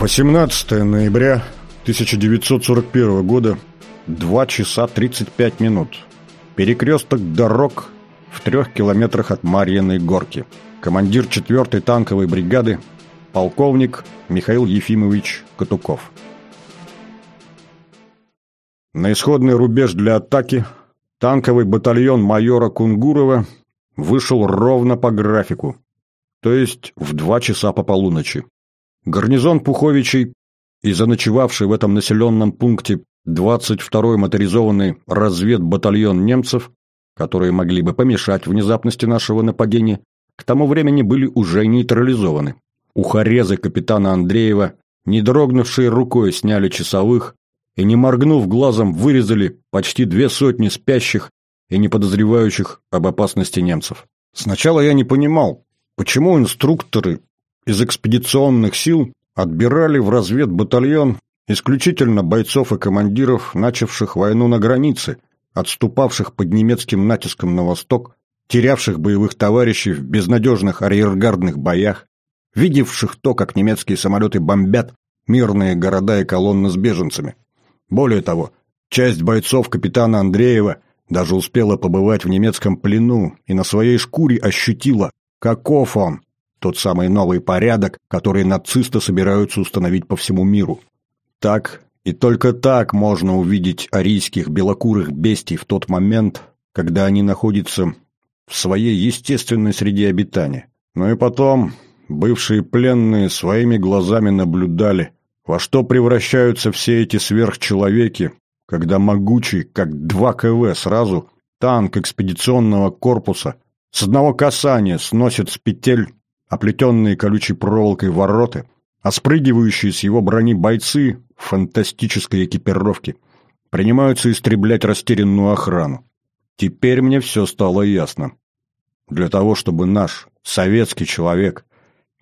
18 ноября 1941 года, 2 часа 35 минут. Перекресток дорог в трех километрах от Марьиной горки. Командир 4-й танковой бригады, полковник Михаил Ефимович Катуков. На исходный рубеж для атаки танковый батальон майора Кунгурова вышел ровно по графику, то есть в два часа по полуночи. Гарнизон Пуховичей и заночевавший в этом населенном пункте 22-й моторизованный разведбатальон немцев, которые могли бы помешать внезапности нашего нападения, к тому времени были уже нейтрализованы. Ухорезы капитана Андреева, не дрогнувшие рукой, сняли часовых и, не моргнув глазом, вырезали почти две сотни спящих и не подозревающих об опасности немцев. Сначала я не понимал, почему инструкторы из экспедиционных сил отбирали в разведбатальон исключительно бойцов и командиров, начавших войну на границе, отступавших под немецким натиском на восток, терявших боевых товарищей в безнадежных арьергардных боях, видевших то, как немецкие самолеты бомбят мирные города и колонны с беженцами. Более того, часть бойцов капитана Андреева даже успела побывать в немецком плену и на своей шкуре ощутила, каков он, тот самый новый порядок, который нацисты собираются установить по всему миру. Так и только так можно увидеть арийских белокурых бестий в тот момент, когда они находятся в своей естественной среде обитания. Ну и потом бывшие пленные своими глазами наблюдали, во что превращаются все эти сверхчеловеки, когда могучий, как два КВ сразу, танк экспедиционного корпуса с одного касания сносит с петель оплетенные колючей проволокой вороты, а спрыгивающие с его брони бойцы в фантастической экипировке принимаются истреблять растерянную охрану. Теперь мне все стало ясно. Для того, чтобы наш советский человек,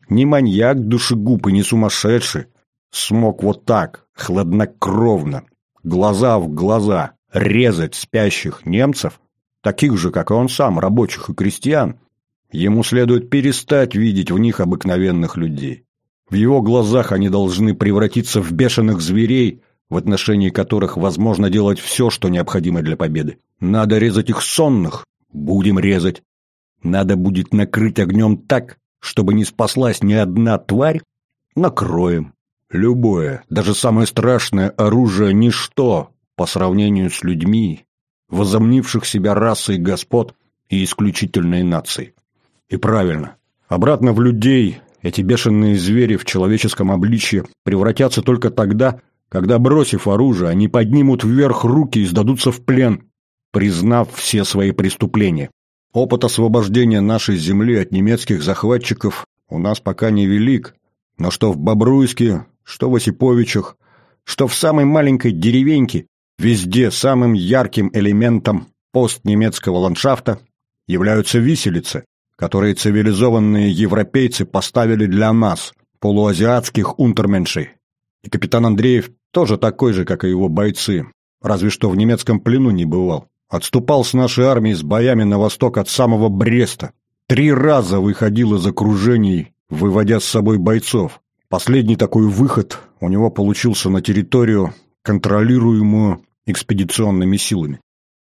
не маньяк душегуб и не сумасшедший, смог вот так, хладнокровно, глаза в глаза, резать спящих немцев, таких же, как и он сам, рабочих и крестьян, Ему следует перестать видеть в них обыкновенных людей. В его глазах они должны превратиться в бешеных зверей, в отношении которых возможно делать все, что необходимо для победы. Надо резать их сонных. Будем резать. Надо будет накрыть огнем так, чтобы не спаслась ни одна тварь. Накроем. Любое, даже самое страшное оружие – ничто по сравнению с людьми, возомнивших себя расой господ и исключительной нацией. И правильно. Обратно в людей эти бешеные звери в человеческом обличье превратятся только тогда, когда, бросив оружие, они поднимут вверх руки и сдадутся в плен, признав все свои преступления. Опыт освобождения нашей земли от немецких захватчиков у нас пока не велик, но что в Бобруйске, что в Осиповичах, что в самой маленькой деревеньке, везде самым ярким элементом постнемецкого ландшафта являются виселицы, которые цивилизованные европейцы поставили для нас, полуазиатских унтерменшей. И капитан Андреев тоже такой же, как и его бойцы, разве что в немецком плену не бывал. Отступал с нашей армией с боями на восток от самого Бреста. Три раза выходил из окружений, выводя с собой бойцов. Последний такой выход у него получился на территорию, контролируемую экспедиционными силами.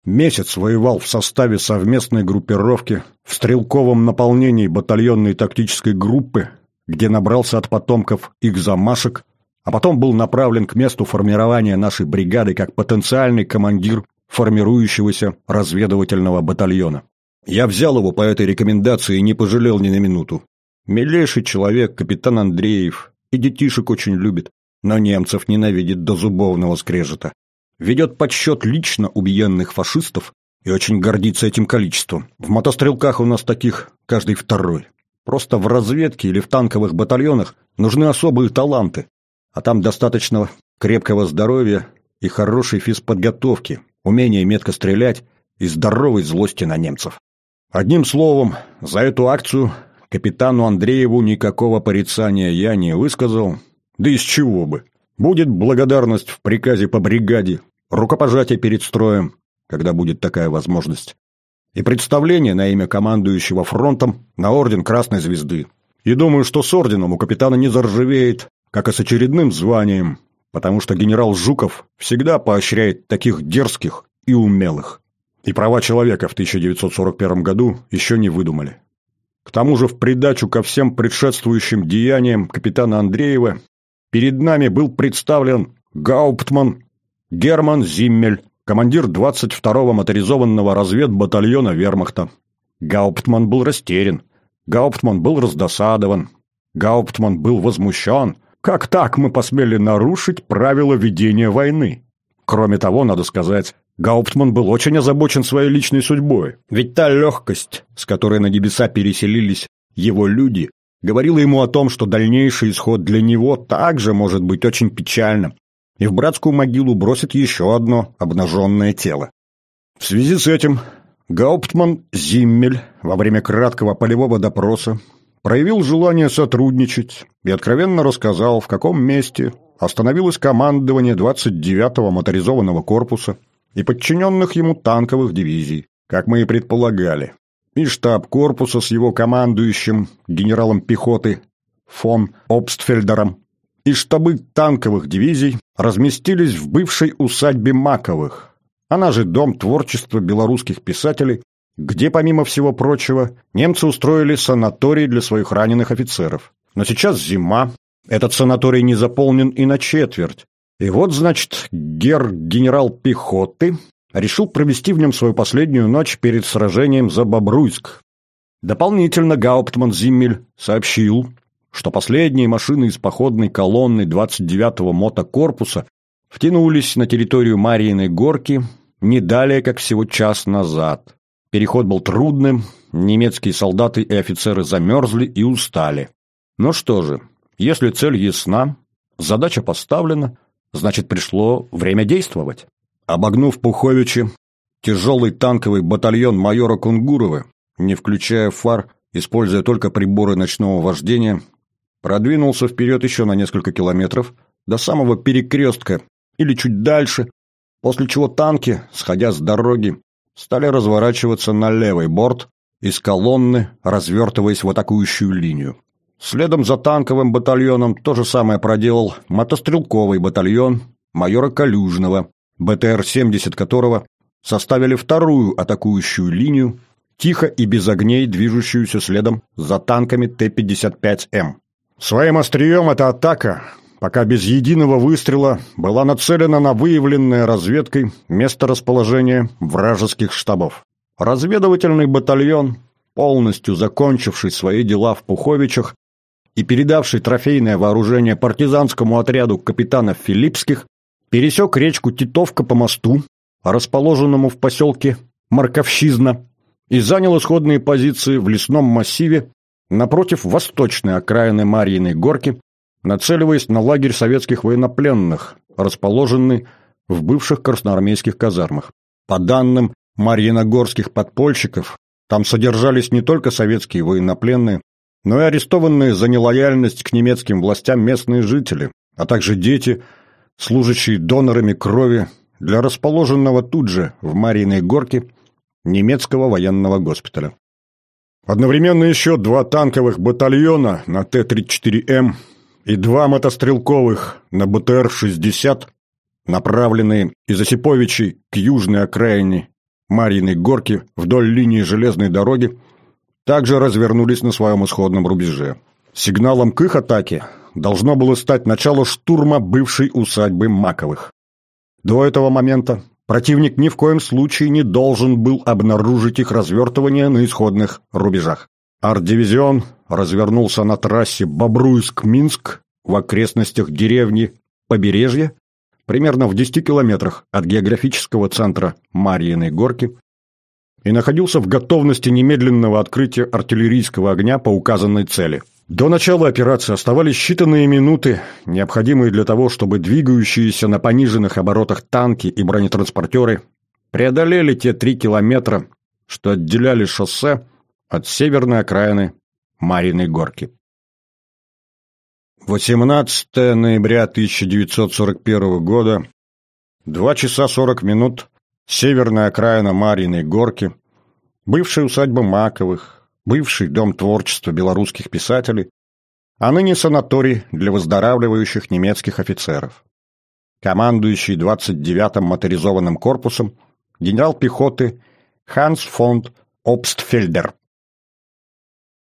Месяц воевал в составе совместной группировки в стрелковом наполнении батальонной тактической группы, где набрался от потомков их замашек, а потом был направлен к месту формирования нашей бригады как потенциальный командир формирующегося разведывательного батальона. Я взял его по этой рекомендации и не пожалел ни на минуту. Милейший человек, капитан Андреев, и детишек очень любит, но немцев ненавидит до зубовного скрежета ведет подсчет лично убиенных фашистов и очень гордится этим количеством. В мотострелках у нас таких каждый второй. Просто в разведке или в танковых батальонах нужны особые таланты, а там достаточно крепкого здоровья и хорошей физподготовки, умения метко стрелять и здоровой злости на немцев. Одним словом, за эту акцию капитану Андрееву никакого порицания я не высказал, да из чего бы. Будет благодарность в приказе по бригаде, рукопожатие перед строем, когда будет такая возможность, и представление на имя командующего фронтом на орден Красной Звезды. И думаю, что с орденом у капитана не заржавеет как и с очередным званием, потому что генерал Жуков всегда поощряет таких дерзких и умелых. И права человека в 1941 году еще не выдумали. К тому же в придачу ко всем предшествующим деяниям капитана Андреева перед нами был представлен Гауптман Герман Зиммель, командир 22-го моторизованного разведбатальона вермахта. Гауптман был растерян, Гауптман был раздосадован, Гауптман был возмущен. Как так мы посмели нарушить правила ведения войны? Кроме того, надо сказать, Гауптман был очень озабочен своей личной судьбой, ведь та легкость, с которой на небеса переселились его люди, говорила ему о том, что дальнейший исход для него также может быть очень печальным, и в братскую могилу бросит еще одно обнаженное тело. В связи с этим Гауптман Зиммель во время краткого полевого допроса проявил желание сотрудничать и откровенно рассказал, в каком месте остановилось командование 29-го моторизованного корпуса, и подчиненных ему танковых дивизий, как мы и предполагали. И штаб корпуса с его командующим, генералом пехоты фон Обстфельдером, и штабы танковых дивизий разместились в бывшей усадьбе Маковых, она же Дом творчества белорусских писателей, где, помимо всего прочего, немцы устроили санаторий для своих раненых офицеров. Но сейчас зима, этот санаторий не заполнен и на четверть, и вот, значит, гер-генерал пехоты решил провести в нем свою последнюю ночь перед сражением за Бобруйск. Дополнительно Гауптман Зиммель сообщил, что последние машины из походной колонны 29-го мотокорпуса втянулись на территорию Марьиной горки не далее, как всего час назад. Переход был трудным, немецкие солдаты и офицеры замерзли и устали. Ну что же, если цель ясна, задача поставлена – Значит, пришло время действовать. Обогнув Пуховичи, тяжелый танковый батальон майора Кунгурова, не включая фар, используя только приборы ночного вождения, продвинулся вперед еще на несколько километров, до самого перекрестка или чуть дальше, после чего танки, сходя с дороги, стали разворачиваться на левый борт из колонны, развертываясь в атакующую линию. Следом за танковым батальоном то же самое проделал мотострелковый батальон майора Калюжного, БТР-70 которого составили вторую атакующую линию, тихо и без огней движущуюся следом за танками Т-55М. Своим острием эта атака, пока без единого выстрела, была нацелена на выявленное разведкой место расположения вражеских штабов. Разведывательный батальон, полностью закончивший свои дела в Пуховичах, и передавший трофейное вооружение партизанскому отряду капитана Филиппских, пересек речку Титовка по мосту, расположенному в поселке Марковщизна, и занял исходные позиции в лесном массиве напротив восточной окраины Марьиной горки, нацеливаясь на лагерь советских военнопленных, расположенный в бывших красноармейских казармах. По данным марьиногорских подпольщиков, там содержались не только советские военнопленные, но и арестованные за нелояльность к немецким властям местные жители, а также дети, служащие донорами крови для расположенного тут же, в Марьиной горке, немецкого военного госпиталя. Одновременно еще два танковых батальона на Т-34М и два мотострелковых на БТР-60, направленные из Осиповичей к южной окраине Марьиной горки вдоль линии железной дороги, также развернулись на своем исходном рубеже. Сигналом к их атаке должно было стать начало штурма бывшей усадьбы Маковых. До этого момента противник ни в коем случае не должен был обнаружить их развертывание на исходных рубежах. Арт-дивизион развернулся на трассе Бобруйск-Минск в окрестностях деревни Побережье, примерно в 10 километрах от географического центра Марьиной горки, и находился в готовности немедленного открытия артиллерийского огня по указанной цели. До начала операции оставались считанные минуты, необходимые для того, чтобы двигающиеся на пониженных оборотах танки и бронетранспортеры преодолели те три километра, что отделяли шоссе от северной окраины Мариной горки. 18 ноября 1941 года, 2 часа 40 минут, северная окраина Марьиной горки, бывшая усадьба Маковых, бывший дом творчества белорусских писателей, а ныне санаторий для выздоравливающих немецких офицеров. Командующий 29-м моторизованным корпусом генерал пехоты Ханс фон Обстфельдер.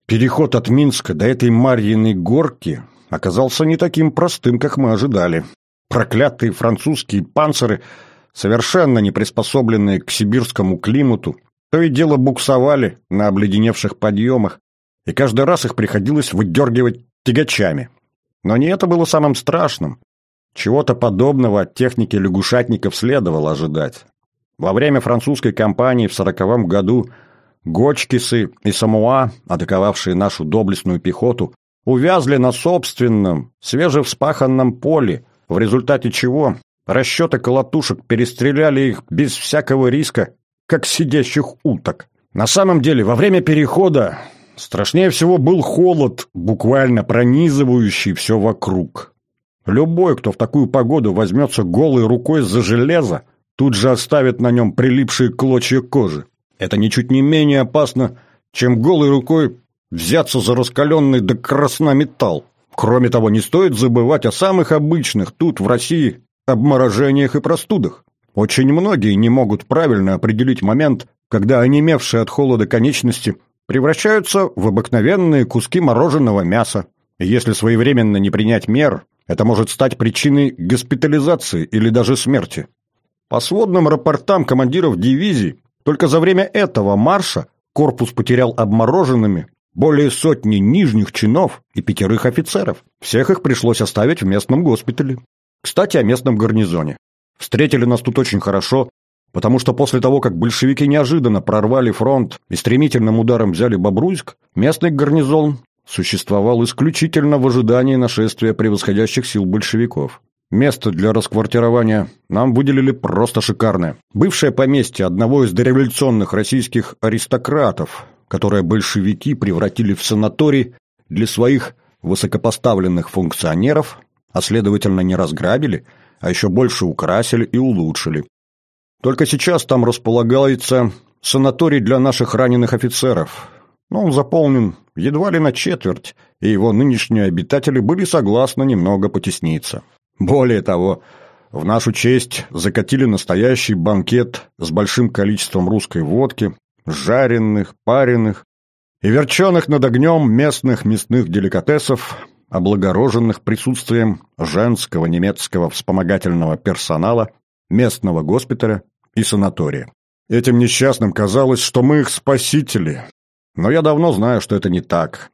Переход от Минска до этой Марьиной горки оказался не таким простым, как мы ожидали. Проклятые французские панциры, совершенно не приспособленные к сибирскому климату, то и дело буксовали на обледеневших подъемах, и каждый раз их приходилось выдергивать тягачами. Но не это было самым страшным. Чего-то подобного от техники лягушатников следовало ожидать. Во время французской кампании в сороковом году Гочкисы и Самуа, атаковавшие нашу доблестную пехоту, увязли на собственном, свежевспаханном поле, в результате чего расчеты колотушек перестреляли их без всякого риска, как сидящих уток. На самом деле, во время перехода страшнее всего был холод, буквально пронизывающий все вокруг. Любой, кто в такую погоду возьмется голой рукой за железо, тут же оставит на нем прилипшие клочья кожи. Это ничуть не менее опасно, чем голой рукой взяться за раскаленный до красна металл. Кроме того, не стоит забывать о самых обычных тут, в России, обморожениях и простудах. Очень многие не могут правильно определить момент, когда онемевшие от холода конечности превращаются в обыкновенные куски мороженого мяса. Если своевременно не принять мер, это может стать причиной госпитализации или даже смерти. По сводным рапортам командиров дивизий, только за время этого марша корпус потерял обмороженными более сотни нижних чинов и пятерых офицеров. Всех их пришлось оставить в местном госпитале. Кстати, о местном гарнизоне. Встретили нас тут очень хорошо, потому что после того, как большевики неожиданно прорвали фронт и стремительным ударом взяли Бобруйск, местный гарнизон существовал исключительно в ожидании нашествия превосходящих сил большевиков. Место для расквартирования нам выделили просто шикарное. Бывшее поместье одного из дореволюционных российских аристократов, которое большевики превратили в санаторий для своих высокопоставленных функционеров, а следовательно не разграбили, а еще больше украсили и улучшили. Только сейчас там располагается санаторий для наших раненых офицеров. Но он заполнен едва ли на четверть, и его нынешние обитатели были согласны немного потесниться. Более того, в нашу честь закатили настоящий банкет с большим количеством русской водки, жареных, пареных и верченых над огнем местных мясных деликатесов, облагороженных присутствием женского немецкого вспомогательного персонала, местного госпиталя и санатория. Этим несчастным казалось, что мы их спасители, но я давно знаю, что это не так.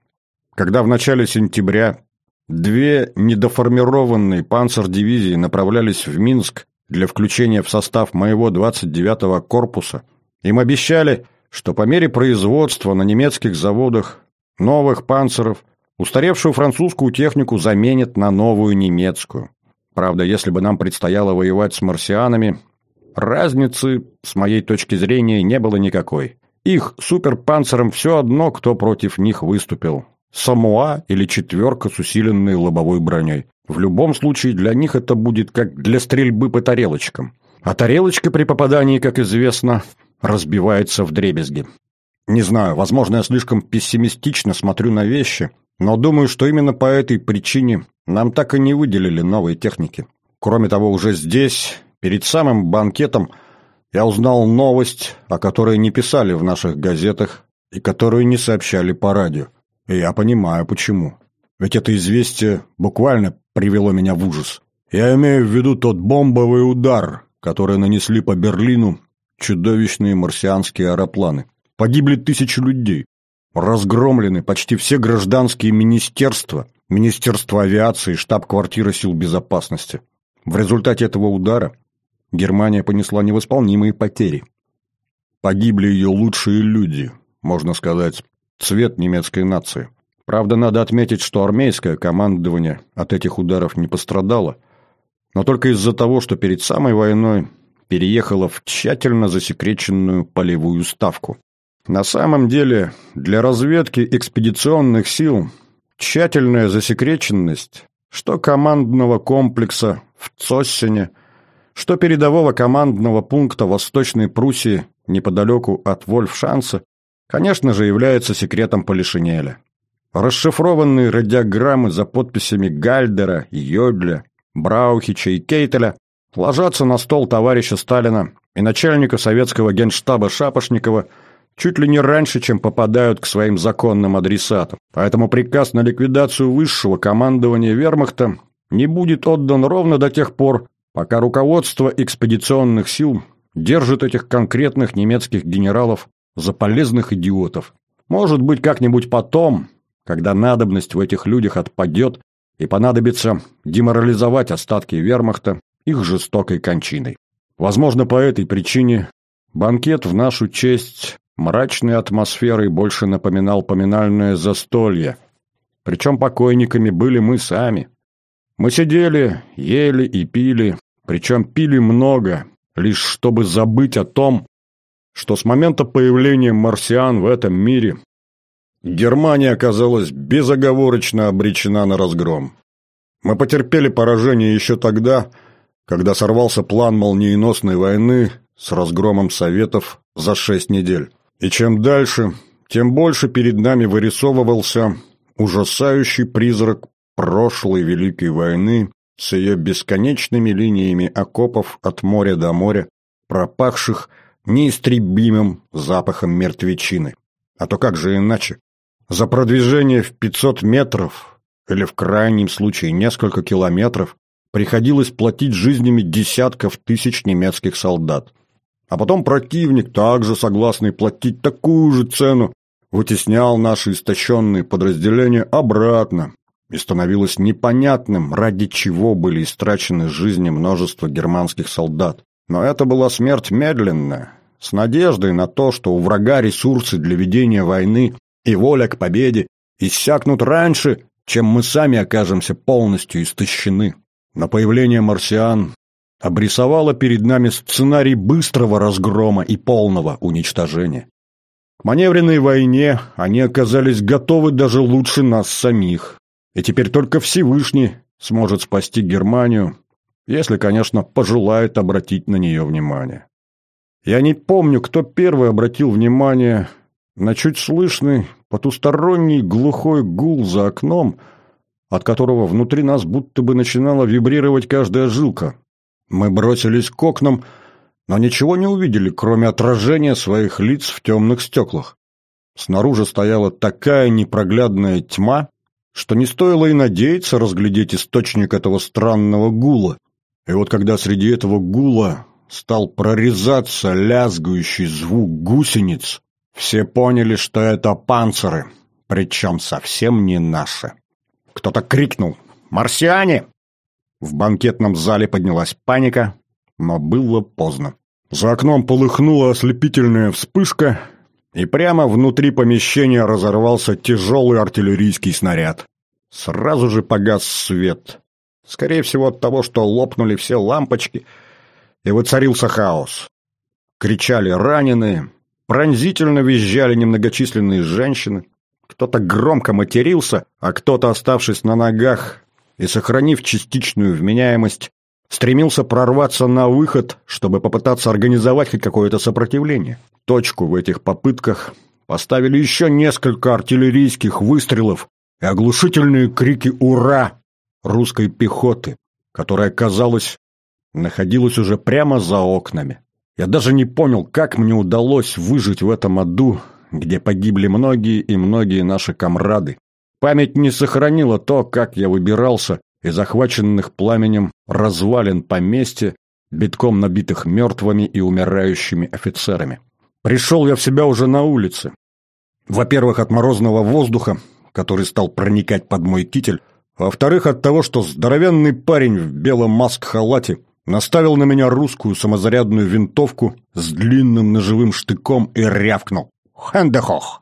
Когда в начале сентября две недоформированные панцердивизии направлялись в Минск для включения в состав моего 29-го корпуса, им обещали, что по мере производства на немецких заводах новых панцеров устаревшую французскую технику заменят на новую немецкую. Правда, если бы нам предстояло воевать с марсианами, разницы, с моей точки зрения, не было никакой. Их суперпанцерам все одно, кто против них выступил. Самуа или четверка с усиленной лобовой броней. В любом случае для них это будет как для стрельбы по тарелочкам. А тарелочка при попадании, как известно, разбивается в дребезги. Не знаю, возможно, я слишком пессимистично смотрю на вещи, но думаю, что именно по этой причине нам так и не выделили новые техники. Кроме того, уже здесь, перед самым банкетом, я узнал новость, о которой не писали в наших газетах и которую не сообщали по радио. И я понимаю, почему. Ведь это известие буквально привело меня в ужас. Я имею в виду тот бомбовый удар, который нанесли по Берлину чудовищные марсианские аэропланы. Погибли тысячи людей. Разгромлены почти все гражданские министерства, Министерство авиации, штаб-квартира сил безопасности. В результате этого удара Германия понесла невосполнимые потери. Погибли ее лучшие люди, можно сказать, цвет немецкой нации. Правда, надо отметить, что армейское командование от этих ударов не пострадало, но только из-за того, что перед самой войной переехала в тщательно засекреченную полевую ставку. На самом деле, для разведки экспедиционных сил тщательная засекреченность, что командного комплекса в Цоссене, что передового командного пункта Восточной Пруссии неподалеку от Вольфшанца, конечно же, является секретом Полишинеля. расшифрованные радиограммы за подписями Гальдера, Йодля, Браухича и Кейтеля ложатся на стол товарища Сталина и начальника советского генштаба Шапошникова чуть ли не раньше, чем попадают к своим законным адресатам. Поэтому приказ на ликвидацию высшего командования вермахта не будет отдан ровно до тех пор, пока руководство экспедиционных сил держит этих конкретных немецких генералов за полезных идиотов. Может быть, как-нибудь потом, когда надобность в этих людях отпадет и понадобится деморализовать остатки вермахта их жестокой кончиной. Возможно, по этой причине банкет в нашу честь мрачной атмосферой больше напоминал поминальное застолье. Причем покойниками были мы сами. Мы сидели, ели и пили, причем пили много, лишь чтобы забыть о том, что с момента появления марсиан в этом мире Германия оказалась безоговорочно обречена на разгром. Мы потерпели поражение еще тогда, когда сорвался план молниеносной войны с разгромом Советов за шесть недель. И чем дальше, тем больше перед нами вырисовывался ужасающий призрак прошлой Великой войны с ее бесконечными линиями окопов от моря до моря, пропахших неистребимым запахом мертвечины. А то как же иначе? За продвижение в 500 метров, или в крайнем случае несколько километров, приходилось платить жизнями десятков тысяч немецких солдат. А потом противник, также согласный платить такую же цену, вытеснял наши истощенные подразделения обратно, и становилось непонятным, ради чего были истрачены жизни множества германских солдат. Но это была смерть медленная, с надеждой на то, что у врага ресурсы для ведения войны и воля к победе иссякнут раньше, чем мы сами окажемся полностью истощены. На появление марсиан обрисовало перед нами сценарий быстрого разгрома и полного уничтожения. К маневренной войне они оказались готовы даже лучше нас самих. И теперь только Всевышний сможет спасти Германию, если, конечно, пожелает обратить на нее внимание. Я не помню, кто первый обратил внимание на чуть слышный потусторонний глухой гул за окном, от которого внутри нас будто бы начинала вибрировать каждая жилка. Мы бросились к окнам, но ничего не увидели, кроме отражения своих лиц в темных стеклах. Снаружи стояла такая непроглядная тьма, что не стоило и надеяться разглядеть источник этого странного гула. И вот когда среди этого гула стал прорезаться лязгающий звук гусениц, все поняли, что это панциры, причем совсем не наши. Кто-то крикнул «Марсиане!». В банкетном зале поднялась паника, но было поздно. За окном полыхнула ослепительная вспышка, и прямо внутри помещения разорвался тяжелый артиллерийский снаряд. Сразу же погас свет. Скорее всего от того, что лопнули все лампочки, и воцарился хаос. Кричали раненые, пронзительно визжали немногочисленные женщины, кто-то громко матерился, а кто-то, оставшись на ногах и сохранив частичную вменяемость, стремился прорваться на выход, чтобы попытаться организовать хоть какое-то сопротивление. Точку в этих попытках поставили еще несколько артиллерийских выстрелов и оглушительные крики «Ура!» русской пехоты, которая, казалось, находилась уже прямо за окнами. Я даже не понял, как мне удалось выжить в этом аду, где погибли многие и многие наши комрады. Память не сохранила то, как я выбирался из захваченных пламенем развалин поместья, битком набитых мертвыми и умирающими офицерами. Пришел я в себя уже на улице. Во-первых, от морозного воздуха, который стал проникать под мой китель, во-вторых, от того, что здоровенный парень в белом маск-халате наставил на меня русскую самозарядную винтовку с длинным ножевым штыком и рявкнул. «Хендехох!»